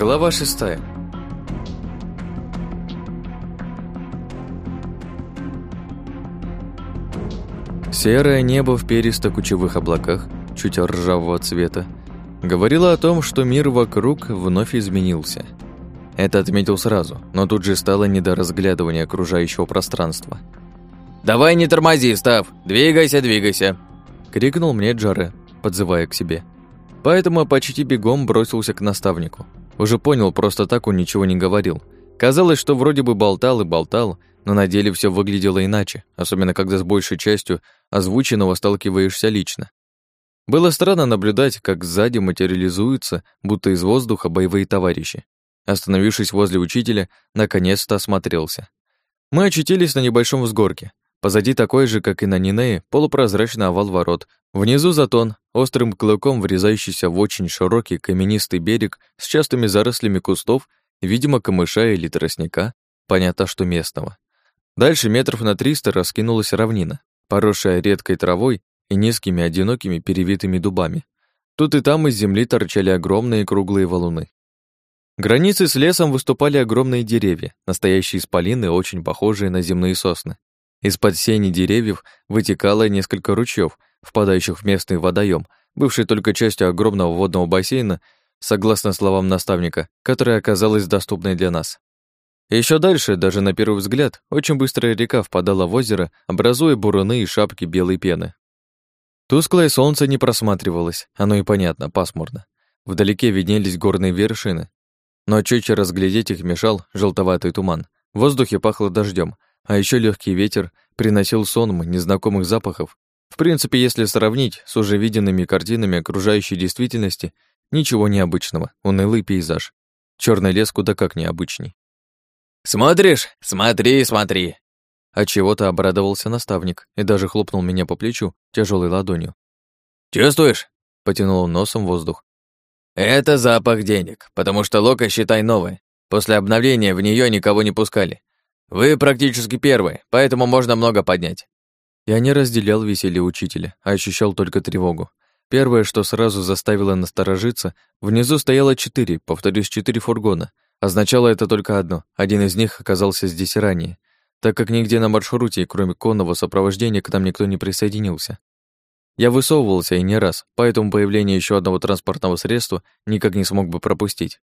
Глава шестая. Серое небо в перисто-кучевых облаках, чуть ржавого цвета, говорило о том, что мир вокруг вновь изменился. Это отметил сразу, но тут же стало не до разглядывания окружающего пространства. «Давай не тормози, Став! Двигайся, двигайся!» — крикнул мне Джаре, подзывая к себе. Поэтому почти бегом бросился к наставнику. Уже понял, просто так он ничего не говорил. Казалось, что вроде бы болтал и болтал, но на деле все выглядело иначе, особенно когда с большей частью озвученного сталкиваешься лично. Было странно наблюдать, как сзади материализуются, будто из воздуха, боевые товарищи. Остановившись возле учителя, наконец-то осмотрелся. Мы очутились на небольшом взгорке. Позади такой же, как и на Нинее, полупрозрачный овал ворот. Внизу затон, острым клыком врезающийся в очень широкий каменистый берег с частыми зарослями кустов, видимо, камыша или тростника, понятно, что местного. Дальше метров на триста раскинулась равнина, поросшая редкой травой и низкими одинокими перевитыми дубами. Тут и там из земли торчали огромные круглые валуны. Границы с лесом выступали огромные деревья, настоящие исполины, очень похожие на земные сосны. Из-под сени деревьев вытекало несколько ручьев, впадающих в местный водоем, бывший только частью огромного водного бассейна, согласно словам наставника, которая оказалась доступной для нас. Еще дальше, даже на первый взгляд, очень быстрая река впадала в озеро, образуя буруны и шапки белой пены. Тусклое солнце не просматривалось, оно и понятно, пасмурно. Вдалеке виднелись горные вершины, но чуть разглядеть их мешал желтоватый туман. В воздухе пахло дождем, а еще легкий ветер приносил сонм незнакомых запахов. В принципе, если сравнить с уже виденными картинами окружающей действительности, ничего необычного, унылый пейзаж. Черный лес куда как необычней. «Смотришь? Смотри, смотри!» От чего-то обрадовался наставник и даже хлопнул меня по плечу тяжелой ладонью. «Чувствуешь?» — потянул носом воздух. «Это запах денег, потому что лока, считай, новая. После обновления в нее никого не пускали. Вы практически первые, поэтому можно много поднять». Я не разделял веселье учителя, а ощущал только тревогу. Первое, что сразу заставило насторожиться, внизу стояло четыре, повторюсь, четыре фургона. Означало это только одно, один из них оказался здесь ранее, так как нигде на маршруте, кроме конного сопровождения, к нам никто не присоединился. Я высовывался и не раз, поэтому появление еще одного транспортного средства никак не смог бы пропустить.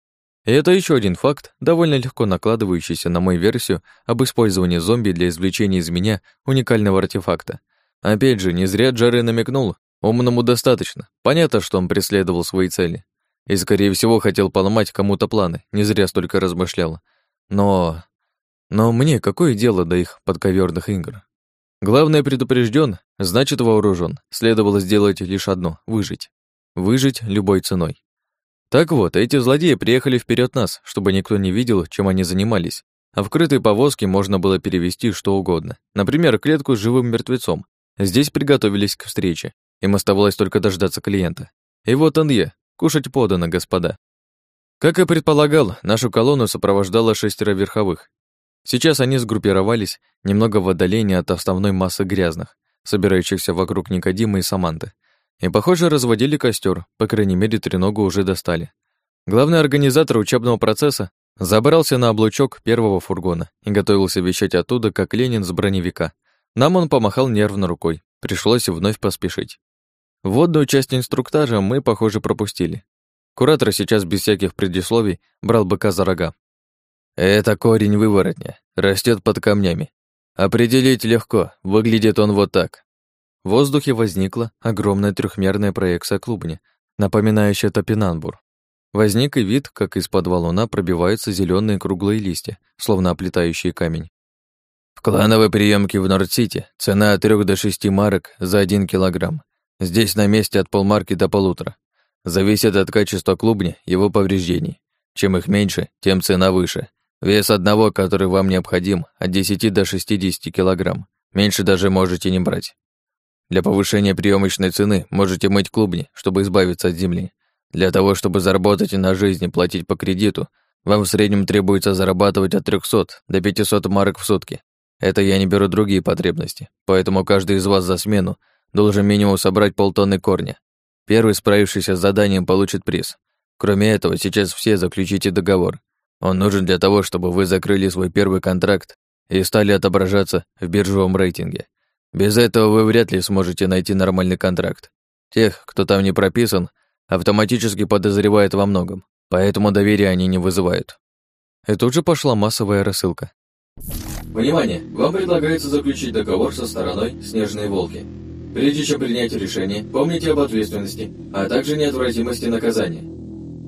И это еще один факт, довольно легко накладывающийся на мою версию об использовании зомби для извлечения из меня уникального артефакта. Опять же, не зря Джаре намекнул, умному достаточно. Понятно, что он преследовал свои цели. И, скорее всего, хотел поломать кому-то планы, не зря столько размышлял. Но... Но мне какое дело до их подковерных игр? Главное предупрежден, значит вооружен. Следовало сделать лишь одно — выжить. Выжить любой ценой. Так вот, эти злодеи приехали вперед нас, чтобы никто не видел, чем они занимались. А в крытой повозке можно было перевести что угодно. Например, клетку с живым мертвецом. Здесь приготовились к встрече. Им оставалось только дождаться клиента. И вот он я. Кушать подано, господа. Как и предполагал, нашу колонну сопровождало шестеро верховых. Сейчас они сгруппировались немного в отдалении от основной массы грязных, собирающихся вокруг Никодима и Саманты. И, похоже, разводили костер, по крайней мере, треногу уже достали. Главный организатор учебного процесса забрался на облучок первого фургона и готовился вещать оттуда, как Ленин с броневика. Нам он помахал нервно рукой, пришлось вновь поспешить. Вводную часть инструктажа мы, похоже, пропустили. Куратор сейчас без всяких предисловий брал быка за рога. «Это корень выворотня, растет под камнями. Определить легко, выглядит он вот так. В воздухе возникла огромная трехмерная проекция клубни, напоминающая топинамбур. Возник и вид, как из-под валуна пробиваются зеленые круглые листья, словно оплетающие камень. В клановой приемке в Норд-Сити цена от 3 до 6 марок за 1 килограмм. Здесь на месте от полмарки до полутора. Зависит от качества клубня, его повреждений. Чем их меньше, тем цена выше. Вес одного, который вам необходим, от 10 до 60 килограмм. Меньше даже можете не брать. Для повышения приемочной цены можете мыть клубни, чтобы избавиться от земли. Для того, чтобы заработать на жизнь и платить по кредиту, вам в среднем требуется зарабатывать от 300 до 500 марок в сутки. Это я не беру другие потребности, поэтому каждый из вас за смену должен минимум собрать полтонны корня. Первый, справившийся с заданием, получит приз. Кроме этого, сейчас все заключите договор. Он нужен для того, чтобы вы закрыли свой первый контракт и стали отображаться в биржевом рейтинге. Без этого вы вряд ли сможете найти нормальный контракт. Тех, кто там не прописан, автоматически подозревают во многом, поэтому доверия они не вызывают. И тут же пошла массовая рассылка. Внимание! Вам предлагается заключить договор со стороной «Снежные волки». Прежде чем принять решение, помните об ответственности, а также неотвратимости наказания.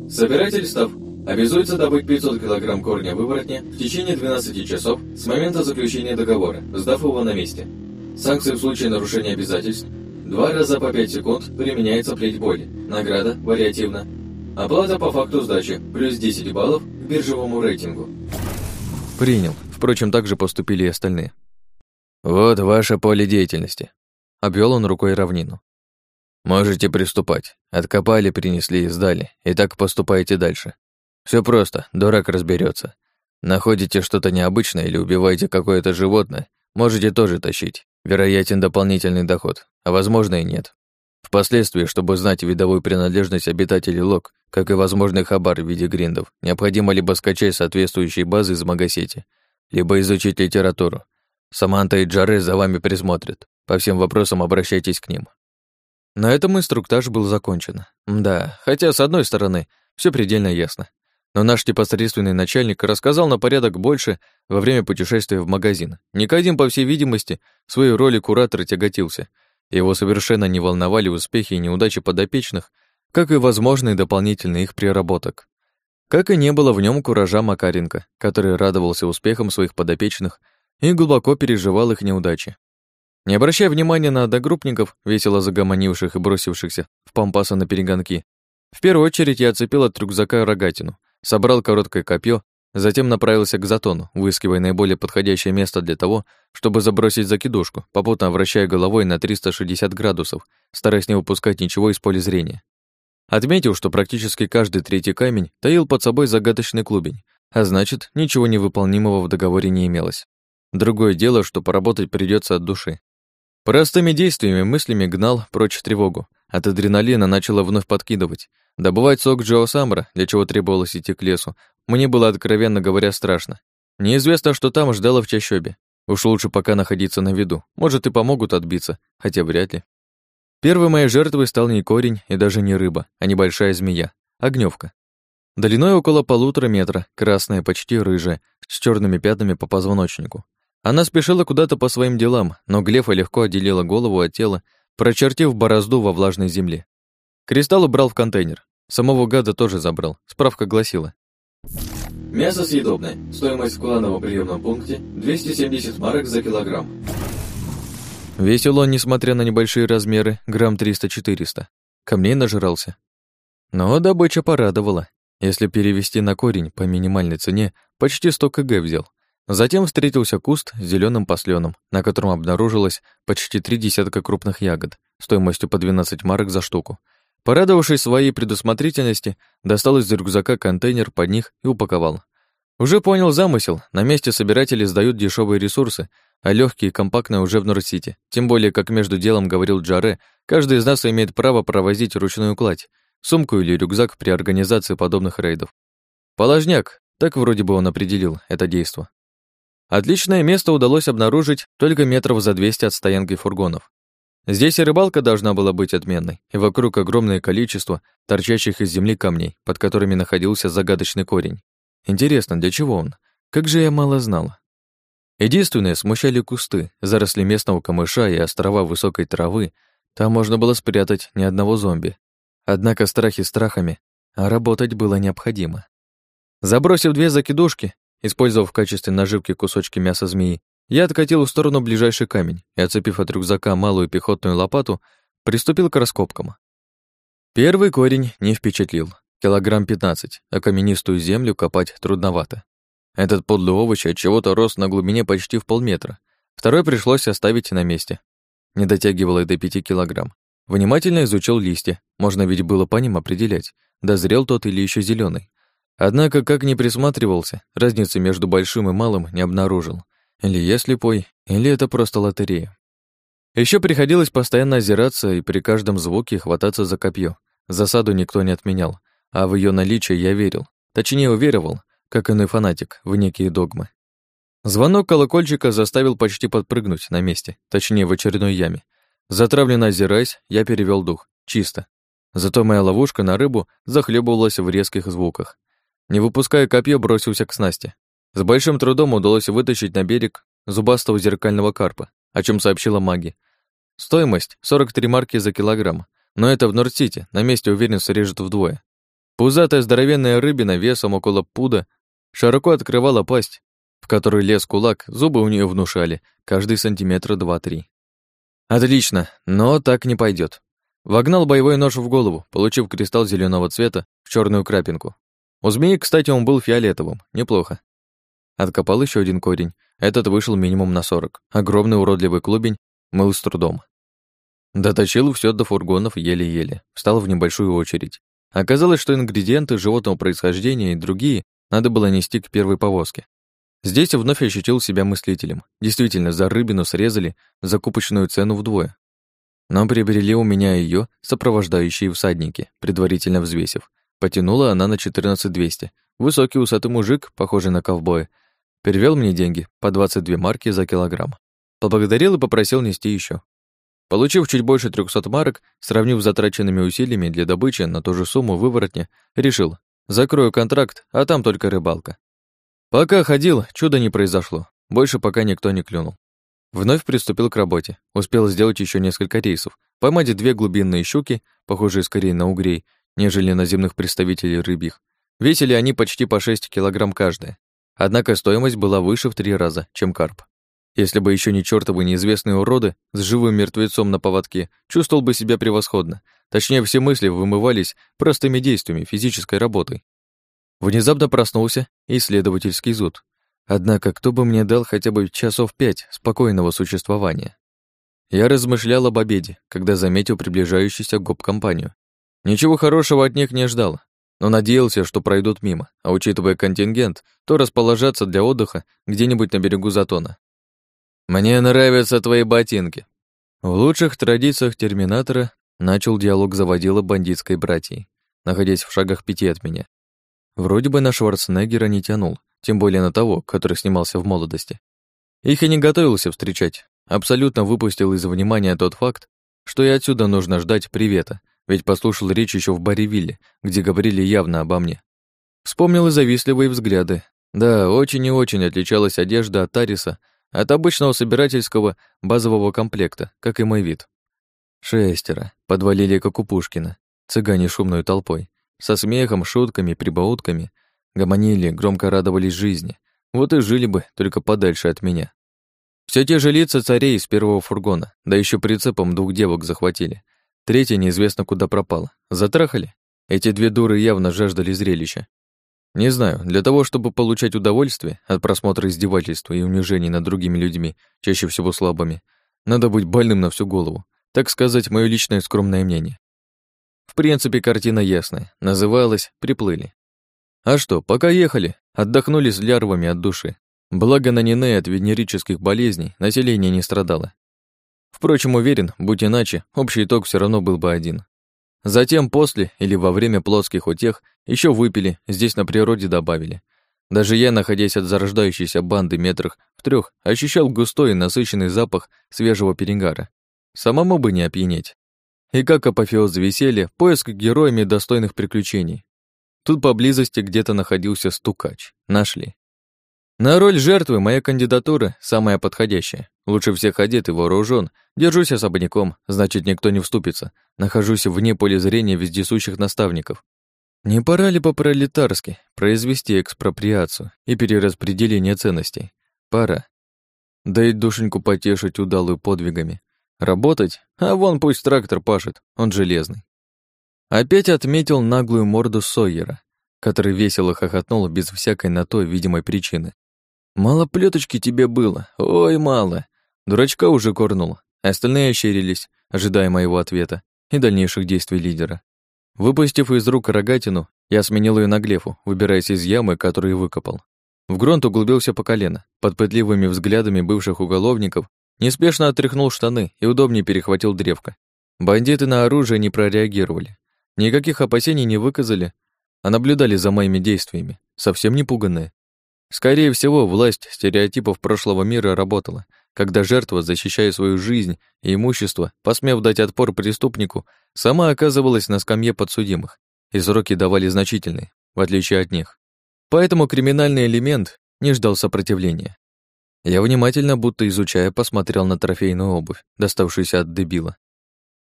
Собиратель став обязуется добыть 500 кг корня выворотня в течение 12 часов с момента заключения договора, сдав его на месте. Санкции в случае нарушения обязательств Два раза по 5 секунд применяется плеть боли. Награда вариативна. Оплата по факту сдачи плюс 10 баллов к биржевому рейтингу. Принял. Впрочем, так же поступили и остальные. Вот ваше поле деятельности. Обвел он рукой равнину. Можете приступать. Откопали, принесли и сдали. И так поступаете дальше. Все просто, дурак разберется. Находите что-то необычное или убиваете какое-то животное, можете тоже тащить. Вероятен дополнительный доход, а возможно и нет. Впоследствии, чтобы знать видовую принадлежность обитателей Лок, как и возможный хабар в виде гриндов, необходимо либо скачать соответствующие базы из магасети, либо изучить литературу. Саманта и Джаре за вами присмотрят. По всем вопросам обращайтесь к ним. На этом инструктаж был закончен. Да, хотя, с одной стороны, все предельно ясно. Но наш непосредственный начальник рассказал на порядок больше во время путешествия в магазин. Никодим, по всей видимости, в своей роли куратора тяготился. Его совершенно не волновали успехи и неудачи подопечных, как и возможные дополнительные их приработок. Как и не было в нем куража Макаренко, который радовался успехам своих подопечных и глубоко переживал их неудачи. Не обращая внимания на одногруппников, весело загомонивших и бросившихся в пампаса на перегонки, в первую очередь я оцепил от рюкзака рогатину, собрал короткое копье, затем направился к затону, выискивая наиболее подходящее место для того, чтобы забросить закидушку, попутно вращая головой на 360 градусов, стараясь не выпускать ничего из поля зрения. Отметил, что практически каждый третий камень таил под собой загадочный клубень, а значит, ничего невыполнимого в договоре не имелось. Другое дело, что поработать придется от души. Простыми действиями мыслями гнал прочь тревогу. От адреналина начало вновь подкидывать. Добывать сок Джо Самра, для чего требовалось идти к лесу, мне было, откровенно говоря, страшно. Неизвестно, что там ждало в чащобе. Уж лучше пока находиться на виду. Может, и помогут отбиться, хотя вряд ли. Первой моей жертвой стал не корень и даже не рыба, а небольшая змея, огневка. Длиной около полутора метра, красная, почти рыжая, с черными пятнами по позвоночнику. Она спешила куда-то по своим делам, но Глефа легко отделила голову от тела, прочертив борозду во влажной земле. Кристалл убрал в контейнер. Самого гада тоже забрал. Справка гласила. Мясо съедобное. Стоимость в клановом приемном пункте 270 марок за килограмм. Весил он, несмотря на небольшие размеры, грамм 300-400. Камней нажрался. Но добыча порадовала. Если перевести на корень по минимальной цене, почти 100 кг взял. Затем встретился куст с зеленым посленом, на котором обнаружилось почти три десятка крупных ягод, стоимостью по 12 марок за штуку. Порадовавшись своей предусмотрительности, достал из рюкзака контейнер под них и упаковал. Уже понял замысел, на месте собиратели сдают дешевые ресурсы, а легкие и компактные уже в Норд-Сити. Тем более, как между делом говорил Джаре, каждый из нас имеет право провозить ручную кладь, сумку или рюкзак при организации подобных рейдов. Положняк, так вроде бы он определил это действо. Отличное место удалось обнаружить только метров за 200 от стоянки фургонов. Здесь и рыбалка должна была быть отменной, и вокруг огромное количество торчащих из земли камней, под которыми находился загадочный корень. Интересно, для чего он? Как же я мало знала. Единственное, смущали кусты, заросли местного камыша и острова высокой травы. Там можно было спрятать ни одного зомби. Однако страхи страхами, а работать было необходимо. Забросив две закидушки, использовав в качестве наживки кусочки мяса змеи, я откатил в сторону ближайший камень и, оцепив от рюкзака малую пехотную лопату, приступил к раскопкам. Первый корень не впечатлил. Килограмм 15, а каменистую землю копать трудновато. Этот подлый овощ от чего-то рос на глубине почти в полметра. Второй пришлось оставить на месте. Не дотягивало до пяти килограмм. Внимательно изучил листья, можно ведь было по ним определять, дозрел тот или еще зеленый. Однако, как ни присматривался, разницы между большим и малым не обнаружил. Или я слепой, или это просто лотерея. Еще приходилось постоянно озираться и при каждом звуке хвататься за копье. Засаду никто не отменял. а в ее наличие я верил. Точнее, уверовал, как иной фанатик, в некие догмы. Звонок колокольчика заставил почти подпрыгнуть на месте, точнее, в очередной яме. Затравленно озираясь, я перевел дух. Чисто. Зато моя ловушка на рыбу захлебывалась в резких звуках. Не выпуская копье, бросился к снасти. С большим трудом удалось вытащить на берег зубастого зеркального карпа, о чем сообщила маги. Стоимость — 43 марки за килограмм, но это в Норд-Сити, на месте уверен срежет вдвое. Пузатая здоровенная рыбина весом около пуда широко открывала пасть, в которой лез кулак, зубы у нее внушали, каждый сантиметр два-три. Отлично, но так не пойдет. Вогнал боевой нож в голову, получив кристалл зеленого цвета в черную крапинку. У змеи, кстати, он был фиолетовым, неплохо. Откопал еще один корень. Этот вышел минимум на сорок. Огромный уродливый клубень мыл с трудом. Доточил все до фургонов еле-еле. Встал в небольшую очередь. Оказалось, что ингредиенты животного происхождения и другие надо было нести к первой повозке. Здесь вновь ощутил себя мыслителем. Действительно, за рыбину срезали закупочную цену вдвое. Но приобрели у меня ее сопровождающие всадники, предварительно взвесив. Потянула она на 14200. Высокий усатый мужик, похожий на ковбоя, перевел мне деньги по 22 марки за килограмм. Поблагодарил и попросил нести еще. Получив чуть больше 300 марок, сравнив с затраченными усилиями для добычи на ту же сумму выворотня, решил, закрою контракт, а там только рыбалка. Пока ходил, чуда не произошло, больше пока никто не клюнул. Вновь приступил к работе, успел сделать еще несколько рейсов, поймать две глубинные щуки, похожие скорее на угрей, нежели на земных представителей рыбьих. Весили они почти по 6 килограмм каждая. Однако стоимость была выше в три раза, чем карп. Если бы еще не чертовы неизвестные уроды с живым мертвецом на поводке, чувствовал бы себя превосходно. Точнее, все мысли вымывались простыми действиями, физической работой. Внезапно проснулся исследовательский зуд. Однако кто бы мне дал хотя бы часов пять спокойного существования? Я размышлял об обеде, когда заметил приближающуюся гоп-компанию. Ничего хорошего от них не ждал, но надеялся, что пройдут мимо, а учитывая контингент, то расположатся для отдыха где-нибудь на берегу Затона. «Мне нравятся твои ботинки». В лучших традициях Терминатора начал диалог заводила бандитской братьей, находясь в шагах пяти от меня. Вроде бы на Шварценеггера не тянул, тем более на того, который снимался в молодости. Их и не готовился встречать, абсолютно выпустил из внимания тот факт, что и отсюда нужно ждать привета, ведь послушал речь еще в Барривилле, где говорили явно обо мне. Вспомнил и завистливые взгляды. Да, очень и очень отличалась одежда от Тариса от обычного собирательского базового комплекта, как и мой вид. Шестеро. Подвалили, как у Пушкина. Цыгане шумной толпой. Со смехом, шутками, прибаутками. Гомонили, громко радовались жизни. Вот и жили бы, только подальше от меня. Все те же лица царей из первого фургона, да еще прицепом двух девок захватили. Третья неизвестно куда пропала. Затрахали? Эти две дуры явно жаждали зрелища. Не знаю, для того, чтобы получать удовольствие от просмотра издевательства и унижений над другими людьми, чаще всего слабыми, надо быть больным на всю голову. Так сказать, мое личное скромное мнение. В принципе, картина ясная. Называлась «Приплыли». А что, пока ехали, отдохнули с лярвами от души. Благо на Нине от венерических болезней население не страдало. Впрочем, уверен, будь иначе, общий итог все равно был бы один. Затем после или во время плотских утех еще выпили, здесь на природе добавили. Даже я, находясь от зарождающейся банды метрах в трех, ощущал густой и насыщенный запах свежего перегара. Самому бы не опьянеть. И как апофеоз веселья, поиск героями достойных приключений. Тут поблизости где-то находился стукач. Нашли. На роль жертвы моя кандидатура самая подходящая. Лучше всех одет и вооружен. Держусь особняком, значит, никто не вступится. Нахожусь вне поля зрения вездесущих наставников. Не пора ли по-пролетарски произвести экспроприацию и перераспределение ценностей? Пора. Да и душеньку потешить удалую подвигами. Работать? А вон пусть трактор пашет, он железный. Опять отметил наглую морду Сойера, который весело хохотнул без всякой на то видимой причины. Мало плеточки тебе было, ой, мало. Дурачка уже корнул. Остальные ощерились, ожидая моего ответа и дальнейших действий лидера. Выпустив из рук рогатину, я сменил ее на глефу, выбираясь из ямы, которую выкопал. В грунт углубился по колено, под пытливыми взглядами бывших уголовников, неспешно отряхнул штаны и удобнее перехватил древко. Бандиты на оружие не прореагировали. Никаких опасений не выказали, а наблюдали за моими действиями, совсем не пуганные. Скорее всего, власть стереотипов прошлого мира работала, когда жертва, защищая свою жизнь и имущество, посмев дать отпор преступнику, сама оказывалась на скамье подсудимых, и сроки давали значительные, в отличие от них. Поэтому криминальный элемент не ждал сопротивления. Я внимательно, будто изучая, посмотрел на трофейную обувь, доставшуюся от дебила.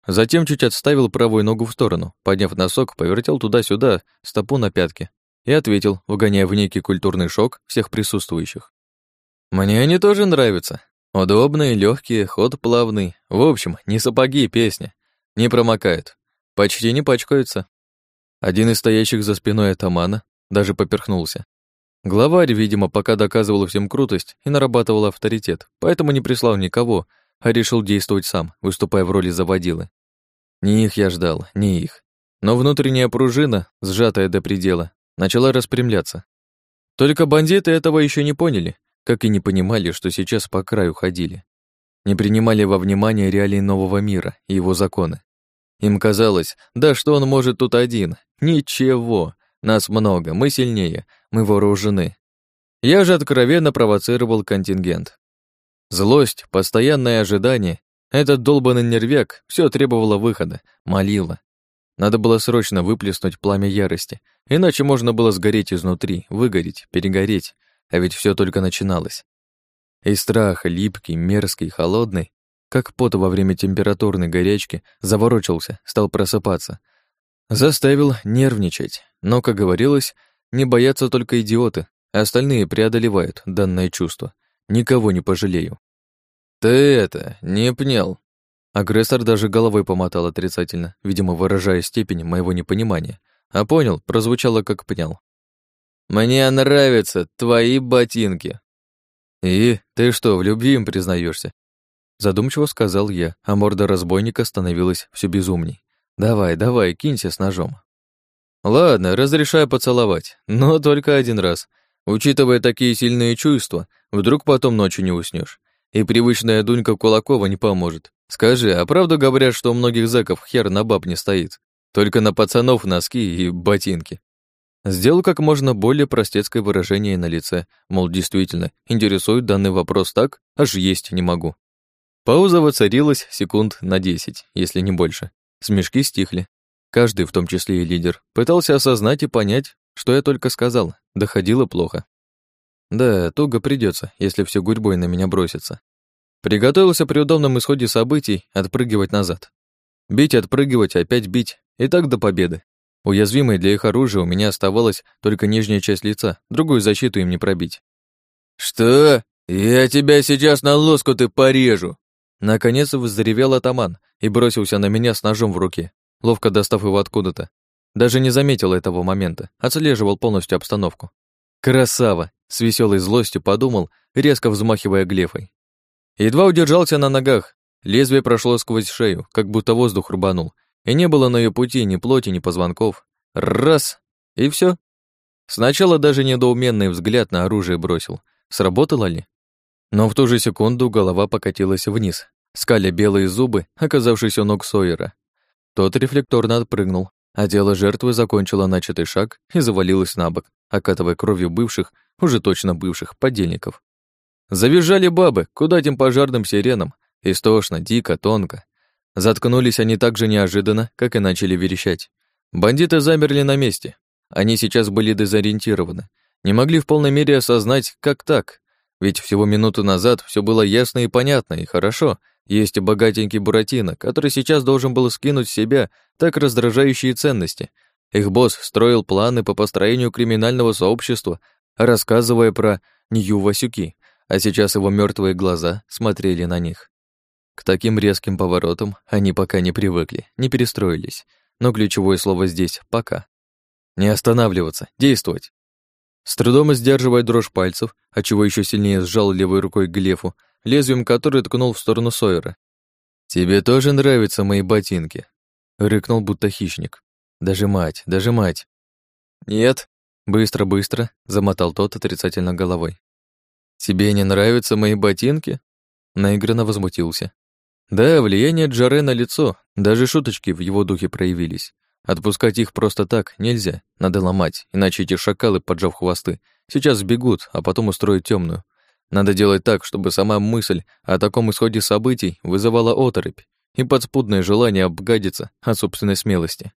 Затем чуть отставил правую ногу в сторону, подняв носок, повертел туда-сюда, стопу на пятке, и ответил, вгоняя в некий культурный шок всех присутствующих. «Мне они тоже нравятся. Удобные, легкие, ход плавный. В общем, не сапоги, песня. Не промокают. Почти не пачкаются». Один из стоящих за спиной атамана даже поперхнулся. Главарь, видимо, пока доказывал всем крутость и нарабатывал авторитет, поэтому не прислал никого, а решил действовать сам, выступая в роли заводилы. Не их я ждал, не их. Но внутренняя пружина, сжатая до предела, начала распрямляться. Только бандиты этого еще не поняли, как и не понимали, что сейчас по краю ходили. Не принимали во внимание реалии нового мира и его законы. Им казалось, да что он может тут один? Ничего, нас много, мы сильнее, мы вооружены. Я же откровенно провоцировал контингент. Злость, постоянное ожидание, этот долбанный нервяк все требовало выхода, молило. Надо было срочно выплеснуть пламя ярости, иначе можно было сгореть изнутри, выгореть, перегореть, а ведь все только начиналось. И страх, липкий, мерзкий, холодный, как пот во время температурной горячки, заворочился, стал просыпаться. Заставил нервничать, но, как говорилось, не боятся только идиоты, а остальные преодолевают данное чувство. Никого не пожалею. «Ты это, не пнял», Агрессор даже головой помотал отрицательно, видимо, выражая степень моего непонимания. А понял, прозвучало как пнял. «Мне нравятся твои ботинки». «И ты что, в любви им признаешься? Задумчиво сказал я, а морда разбойника становилась все безумней. «Давай, давай, кинься с ножом». «Ладно, разрешаю поцеловать, но только один раз. Учитывая такие сильные чувства, вдруг потом ночью не уснешь. И привычная Дунька Кулакова не поможет. Скажи, а правда говорят, что у многих зэков хер на баб не стоит? Только на пацанов носки и ботинки. Сделал как можно более простецкое выражение на лице, мол, действительно, интересует данный вопрос так, аж есть не могу. Пауза воцарилась секунд на десять, если не больше. Смешки стихли. Каждый, в том числе и лидер, пытался осознать и понять, что я только сказал. Доходило плохо. Да, туго придется, если все гурьбой на меня бросится. Приготовился при удобном исходе событий отпрыгивать назад. Бить, отпрыгивать, опять бить, и так до победы. Уязвимой для их оружия у меня оставалась только нижняя часть лица, другую защиту им не пробить. «Что? Я тебя сейчас на лоскуты порежу!» Наконец взревел атаман и бросился на меня с ножом в руке, ловко достав его откуда-то. Даже не заметил этого момента, отслеживал полностью обстановку. «Красава!» — с веселой злостью подумал, резко взмахивая глефой. Едва удержался на ногах, лезвие прошло сквозь шею, как будто воздух рубанул, и не было на ее пути ни плоти, ни позвонков. Раз! И все. Сначала даже недоуменный взгляд на оружие бросил. Сработало ли? Но в ту же секунду голова покатилась вниз, скаля белые зубы, оказавшись у ног Сойера. Тот рефлекторно отпрыгнул, а тело жертвы закончило начатый шаг и завалилось на бок, окатывая кровью бывших, уже точно бывших, подельников. Завизжали бабы, куда этим пожарным сиренам, истошно, дико, тонко. Заткнулись они так же неожиданно, как и начали верещать. Бандиты замерли на месте. Они сейчас были дезориентированы. Не могли в полной мере осознать, как так. Ведь всего минуту назад все было ясно и понятно, и хорошо. Есть богатенький Буратино, который сейчас должен был скинуть с себя так раздражающие ценности. Их босс строил планы по построению криминального сообщества, рассказывая про Нью-Васюки, а сейчас его мертвые глаза смотрели на них. К таким резким поворотам они пока не привыкли, не перестроились, но ключевое слово здесь «пока». Не останавливаться, действовать. С трудом сдерживая дрожь пальцев, отчего еще сильнее сжал левой рукой Глефу, лезвием которой ткнул в сторону Сойера. «Тебе тоже нравятся мои ботинки?» — рыкнул будто хищник. «Даже мать, даже мать!» «Нет!» — быстро-быстро замотал тот отрицательно головой. «Тебе не нравятся мои ботинки?» Наигранно возмутился. Да, влияние Джаре на лицо, даже шуточки в его духе проявились. Отпускать их просто так нельзя, надо ломать, иначе эти шакалы, поджав хвосты, сейчас сбегут, а потом устроят темную. Надо делать так, чтобы сама мысль о таком исходе событий вызывала оторопь и подспудное желание обгадиться от собственной смелости.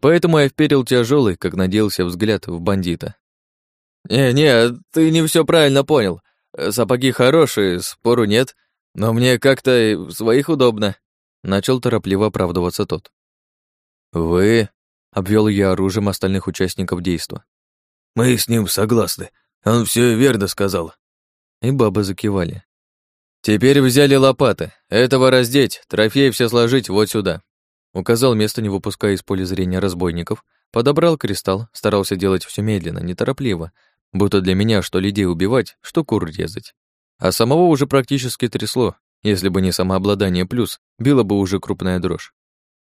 Поэтому я вперил тяжелый, как надеялся, взгляд в бандита. «Не-не, ты не все правильно понял. Сапоги хорошие, спору нет, но мне как-то в своих удобно», — начал торопливо оправдываться тот. «Вы?» — обвел я оружием остальных участников действа. «Мы с ним согласны. Он все верно сказал». И бабы закивали. «Теперь взяли лопаты. Этого раздеть, трофеи все сложить вот сюда». Указал место, не выпуская из поля зрения разбойников, подобрал кристалл, старался делать все медленно, неторопливо, будто для меня что людей убивать, что кур резать. А самого уже практически трясло, если бы не самообладание плюс, била бы уже крупная дрожь.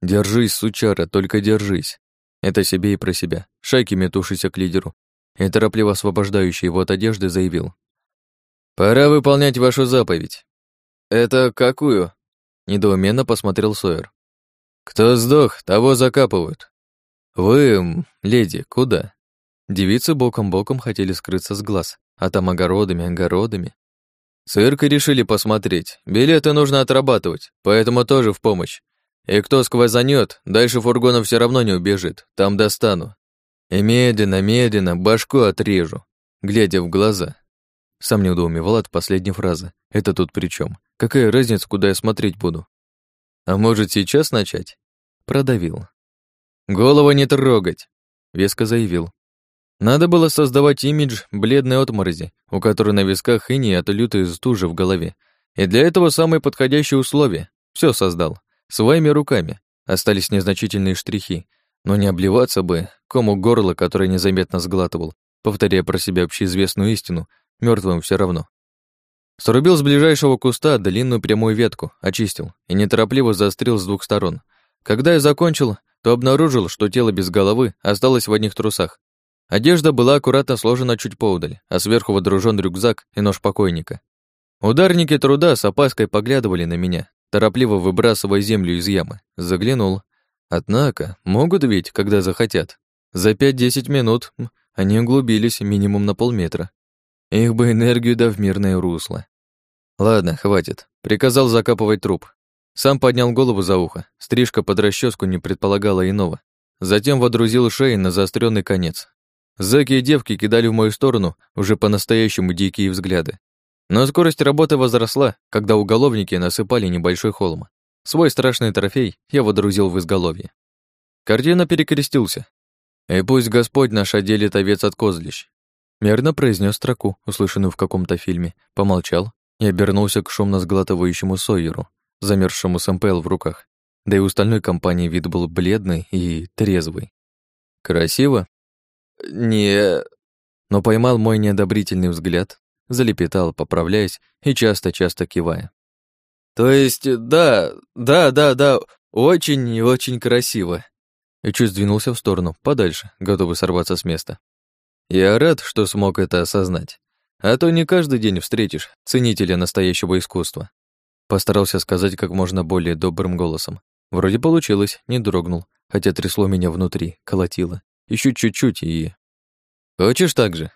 «Держись, сучара, только держись». Это себе и про себя, шайки метушися к лидеру, и торопливо освобождающий его от одежды заявил. «Пора выполнять вашу заповедь». «Это какую?» Недоуменно посмотрел Сойер. «Кто сдох, того закапывают». «Вы, леди, куда?» Девицы боком-боком хотели скрыться с глаз, а там огородами, огородами. Цирк решили посмотреть. Билеты нужно отрабатывать, поэтому тоже в помощь. И кто сквозанет, дальше фургона все равно не убежит, там достану. И медленно, медленно башку отрежу, глядя в глаза. Сам недоумевал от последней фразы. Это тут при чем? Какая разница, куда я смотреть буду? А может, сейчас начать? Продавил. Голову не трогать, веско заявил. Надо было создавать имидж бледной отморози, у которой на висках и не от лютой стужи в голове. И для этого самые подходящие условия. Все создал. Своими руками. Остались незначительные штрихи. Но не обливаться бы, кому горло, которое незаметно сглатывал, повторяя про себя общеизвестную истину, мертвым все равно. Срубил с ближайшего куста длинную прямую ветку, очистил и неторопливо заострил с двух сторон. Когда я закончил, то обнаружил, что тело без головы осталось в одних трусах. Одежда была аккуратно сложена чуть поудаль, а сверху водружен рюкзак и нож покойника. Ударники труда с опаской поглядывали на меня, торопливо выбрасывая землю из ямы. Заглянул. Однако, могут ведь, когда захотят. За пять-десять минут они углубились минимум на полметра. Их бы энергию да в мирное русло. Ладно, хватит. Приказал закапывать труп. Сам поднял голову за ухо. Стрижка под расческу не предполагала иного. Затем водрузил шею на заостренный конец. Зэки и девки кидали в мою сторону уже по-настоящему дикие взгляды. Но скорость работы возросла, когда уголовники насыпали небольшой холм. Свой страшный трофей я водрузил в изголовье. Картина перекрестился. «И пусть Господь наш отделит овец от козлищ», Мерно произнес строку, услышанную в каком-то фильме, помолчал и обернулся к шумно сглатывающему Сойеру, замерзшему с МПЛ в руках. Да и у остальной компании вид был бледный и трезвый. «Красиво?» «Не...» Но поймал мой неодобрительный взгляд, залепетал, поправляясь и часто-часто кивая. «То есть, да, да, да, да, очень и очень красиво». И чуть сдвинулся в сторону, подальше, готовый сорваться с места. Я рад, что смог это осознать. А то не каждый день встретишь ценителя настоящего искусства. Постарался сказать как можно более добрым голосом. Вроде получилось, не дрогнул, хотя трясло меня внутри, колотило. Еще чуть-чуть и... Хочешь так же?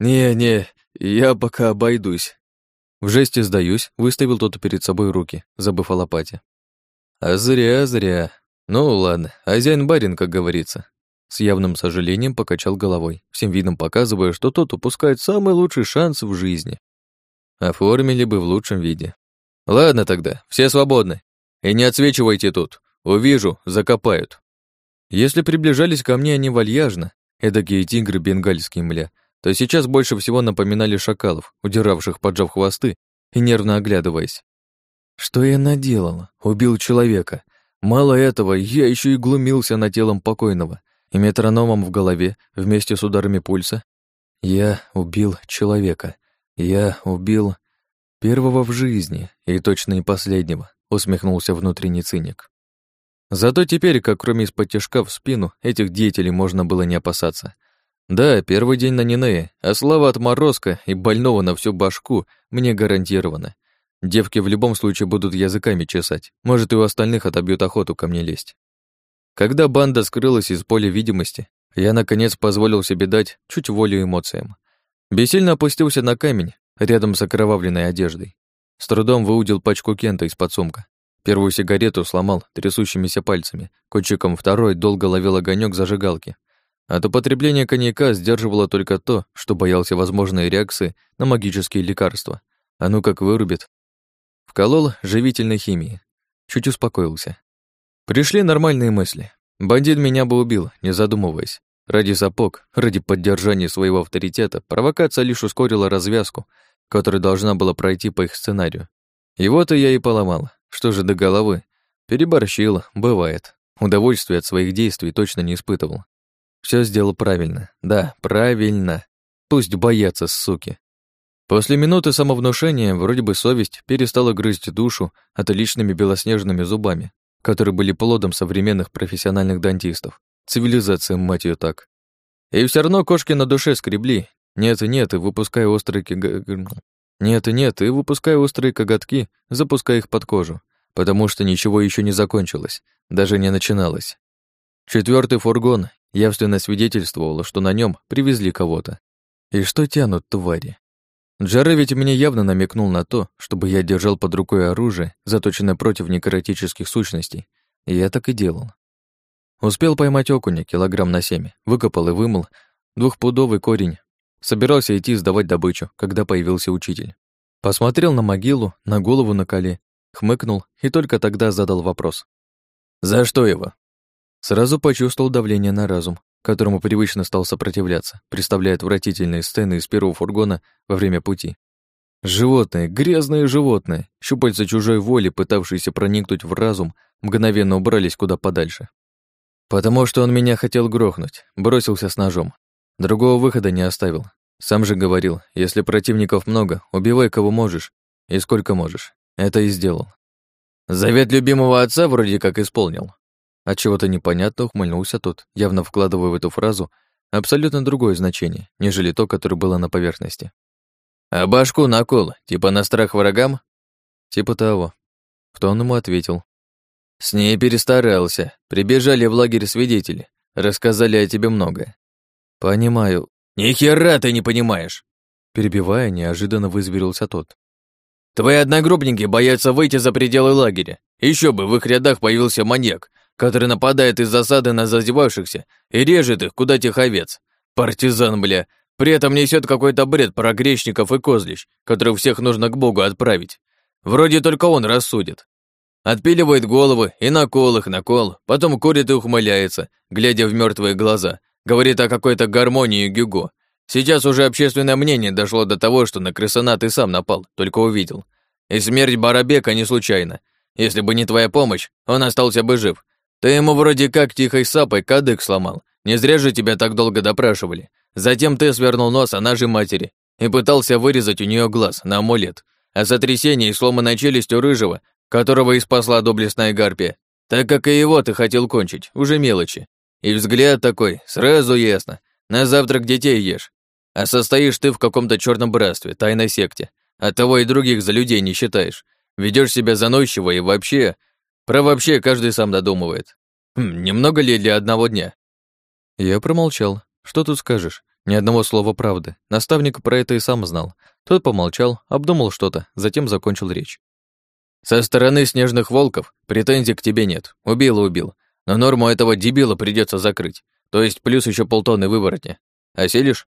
Не-не, я пока обойдусь. В жесте сдаюсь, выставил тот перед собой руки, забыв о лопате. А зря, зря. Ну ладно, хозяин-барин, как говорится. С явным сожалением покачал головой, всем видом показывая, что тот упускает самый лучший шанс в жизни. Оформили бы в лучшем виде. Ладно тогда, все свободны. И не отсвечивайте тут. Увижу, закопают. Если приближались ко мне они вальяжно, эдакие тигры бенгальские мля, то сейчас больше всего напоминали шакалов, удиравших, поджав хвосты и нервно оглядываясь. Что я наделала? Убил человека. Мало этого, я еще и глумился над телом покойного, и метрономом в голове вместе с ударами пульса. Я убил человека. Я убил первого в жизни и точно не последнего, усмехнулся внутренний циник. Зато теперь, как кроме из-под в спину, этих деятелей можно было не опасаться. Да, первый день на Нинее, а слава отморозка и больного на всю башку мне гарантирована. Девки в любом случае будут языками чесать, может, и у остальных отобьют охоту ко мне лезть. Когда банда скрылась из поля видимости, я, наконец, позволил себе дать чуть волю эмоциям. Бессильно опустился на камень рядом с окровавленной одеждой. С трудом выудил пачку кента из-под сумка. Первую сигарету сломал трясущимися пальцами, кончиком второй долго ловил огонек зажигалки. От употребления коньяка сдерживало только то, что боялся возможной реакции на магические лекарства. А ну как вырубит. Вколол живительной химии. Чуть успокоился. Пришли нормальные мысли. Бандит меня бы убил, не задумываясь. Ради сапог, ради поддержания своего авторитета, провокация лишь ускорила развязку, которая должна была пройти по их сценарию. И я и поломал. Что же до головы? Переборщил, бывает. Удовольствия от своих действий точно не испытывал. Все сделал правильно. Да, правильно. Пусть боятся, суки. После минуты самовнушения вроде бы совесть перестала грызть душу отличными белоснежными зубами, которые были плодом современных профессиональных дантистов. Цивилизация, мать ее так. И все равно кошки на душе скребли. Нет нет, и выпуская острые нет и нет, и выпуская острые коготки, запуская их под кожу, потому что ничего еще не закончилось, даже не начиналось. Четвертый фургон явственно свидетельствовал, что на нем привезли кого-то. И что тянут твари? Джара ведь мне явно намекнул на то, чтобы я держал под рукой оружие, заточенное против некротических сущностей, и я так и делал. Успел поймать окуня килограмм на семь, выкопал и вымыл двухпудовый корень Собирался идти сдавать добычу, когда появился учитель. Посмотрел на могилу, на голову на коле, хмыкнул и только тогда задал вопрос. «За что его?» Сразу почувствовал давление на разум, которому привычно стал сопротивляться, представляя отвратительные сцены из первого фургона во время пути. Животные, грязные животные, щупальца чужой воли, пытавшиеся проникнуть в разум, мгновенно убрались куда подальше. Потому что он меня хотел грохнуть, бросился с ножом, Другого выхода не оставил. Сам же говорил, если противников много, убивай кого можешь и сколько можешь. Это и сделал. Завет любимого отца вроде как исполнил. От чего-то непонятно ухмыльнулся тот, явно вкладывая в эту фразу абсолютно другое значение, нежели то, которое было на поверхности. А башку на кол, типа на страх врагам? Типа того. В тон ему ответил. С ней перестарался. Прибежали в лагерь свидетели, рассказали о тебе многое. «Понимаю». «Ни хера ты не понимаешь!» Перебивая, неожиданно вызверился тот. «Твои одногруппники боятся выйти за пределы лагеря. Еще бы, в их рядах появился маньяк, который нападает из засады на зазевавшихся и режет их, куда тех овец. Партизан, бля. При этом несет какой-то бред про грешников и козлищ, которых всех нужно к Богу отправить. Вроде только он рассудит. Отпиливает головы и накол их накол, потом курит и ухмыляется, глядя в мертвые глаза, Говорит о какой-то гармонии Гюго. Сейчас уже общественное мнение дошло до того, что на крысона ты сам напал, только увидел. И смерть Барабека не случайна. Если бы не твоя помощь, он остался бы жив. Ты ему вроде как тихой сапой кадык сломал. Не зря же тебя так долго допрашивали. Затем ты свернул нос она же матери и пытался вырезать у нее глаз на амулет. А сотрясение и сломанная челюсть у Рыжего, которого и спасла доблестная гарпия, так как и его ты хотел кончить, уже мелочи. И взгляд такой, сразу ясно. На завтрак детей ешь. А состоишь ты в каком-то черном братстве, тайной секте. От того и других за людей не считаешь. Ведешь себя заносчиво и вообще... Про вообще каждый сам додумывает. Хм, немного ли для одного дня? Я промолчал. Что тут скажешь? Ни одного слова правды. Наставник про это и сам знал. Тот помолчал, обдумал что-то, затем закончил речь. Со стороны снежных волков претензий к тебе нет. Убил и убил. Но норму этого дебила придется закрыть. То есть плюс еще полтонны выворотня. Оселишь?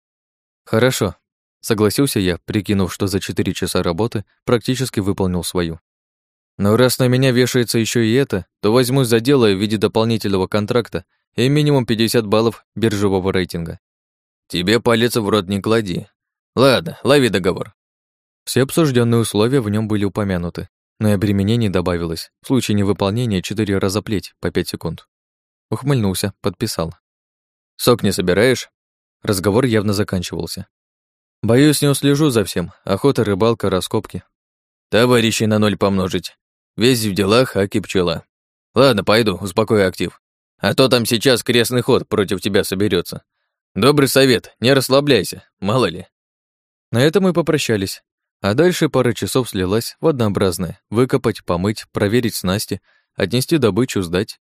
Хорошо. Согласился я, прикинув, что за четыре часа работы практически выполнил свою. Но раз на меня вешается еще и это, то возьмусь за дело в виде дополнительного контракта и минимум 50 баллов биржевого рейтинга. Тебе палец в рот не клади. Ладно, лови договор. Все обсужденные условия в нем были упомянуты, но и обременений добавилось. В случае невыполнения четыре раза плеть по пять секунд. Ухмыльнулся, подписал. «Сок не собираешь?» Разговор явно заканчивался. «Боюсь, не услежу за всем. Охота, рыбалка, раскопки». «Товарищей на ноль помножить. Весь в делах, аки пчела. Ладно, пойду, успокою актив. А то там сейчас крестный ход против тебя соберется. Добрый совет, не расслабляйся, мало ли». На этом мы попрощались. А дальше пара часов слилась в однообразное. Выкопать, помыть, проверить снасти, отнести добычу, сдать.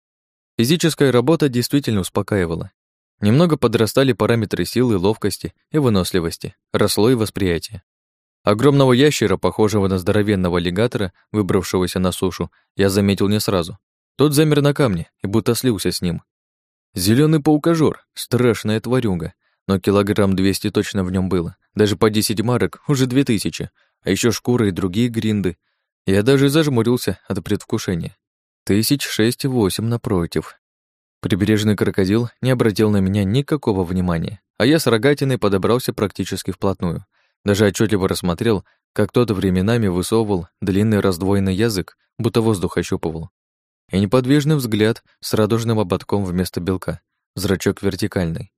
Физическая работа действительно успокаивала. Немного подрастали параметры силы, ловкости и выносливости, росло и восприятие. Огромного ящера, похожего на здоровенного аллигатора, выбравшегося на сушу, я заметил не сразу. Тот замер на камне и будто слился с ним. Зеленый паукожор, страшная тварюга, но килограмм двести точно в нем было. Даже по десять марок уже две тысячи, а еще шкура и другие гринды. Я даже зажмурился от предвкушения. Тысяч шесть-восемь напротив. Прибережный крокодил не обратил на меня никакого внимания, а я с рогатиной подобрался практически вплотную. Даже отчетливо рассмотрел, как тот временами высовывал длинный раздвоенный язык, будто воздух ощупывал. И неподвижный взгляд с радужным ободком вместо белка, зрачок вертикальный.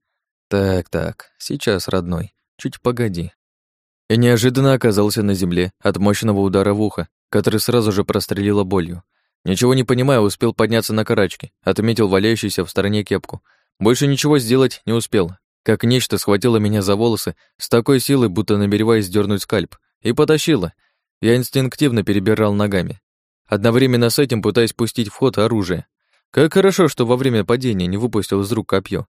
Так-так, сейчас, родной, чуть погоди. И неожиданно оказался на земле от мощного удара в ухо, который сразу же прострелило болью. Ничего не понимая, успел подняться на карачки, отметил валяющуюся в стороне кепку. Больше ничего сделать не успел, как нечто схватило меня за волосы с такой силой, будто намереваясь дернуть скальп, и потащило. Я инстинктивно перебирал ногами, одновременно с этим пытаясь пустить в ход оружие. Как хорошо, что во время падения не выпустил из рук копье.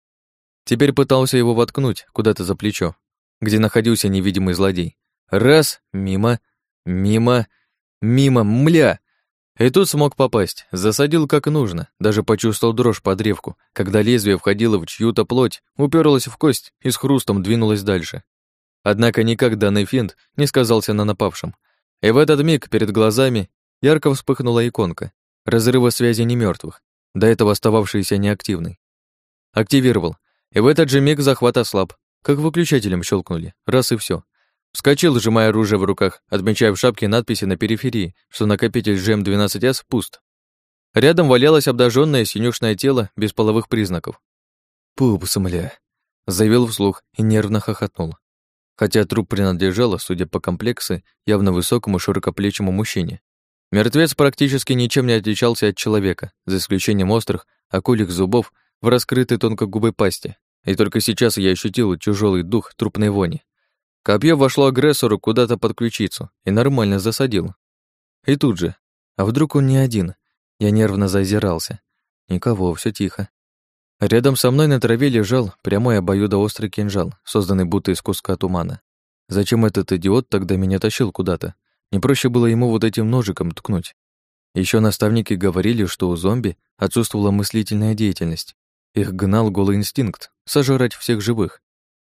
Теперь пытался его воткнуть куда-то за плечо, где находился невидимый злодей. Раз, мимо, мимо, мимо, мля! И тут смог попасть, засадил как нужно, даже почувствовал дрожь под древку, когда лезвие входило в чью-то плоть, уперлось в кость и с хрустом двинулось дальше. Однако никак данный финт не сказался на напавшем. И в этот миг перед глазами ярко вспыхнула иконка разрыва связи немертвых, до этого остававшейся неактивной. Активировал, и в этот же миг захват ослаб, как выключателем щелкнули, раз и все. Вскочил, сжимая оружие в руках, отмечая в шапке надписи на периферии, что накопитель ЖМ-12С пуст. Рядом валялось обдажённое синюшное тело без половых признаков. «Пупс, мля!» — заявил вслух и нервно хохотнул. Хотя труп принадлежал, судя по комплекции, явно высокому широкоплечему мужчине. Мертвец практически ничем не отличался от человека, за исключением острых, акулих зубов в раскрытой тонкогубой пасти. И только сейчас я ощутил тяжелый дух трупной вони. Копье вошло агрессору куда-то под ключицу и нормально засадил. И тут же. А вдруг он не один? Я нервно зазирался. Никого, все тихо. Рядом со мной на траве лежал прямой обоюдоострый кинжал, созданный будто из куска тумана. Зачем этот идиот тогда меня тащил куда-то? Не проще было ему вот этим ножиком ткнуть. Еще наставники говорили, что у зомби отсутствовала мыслительная деятельность. Их гнал голый инстинкт — сожрать всех живых.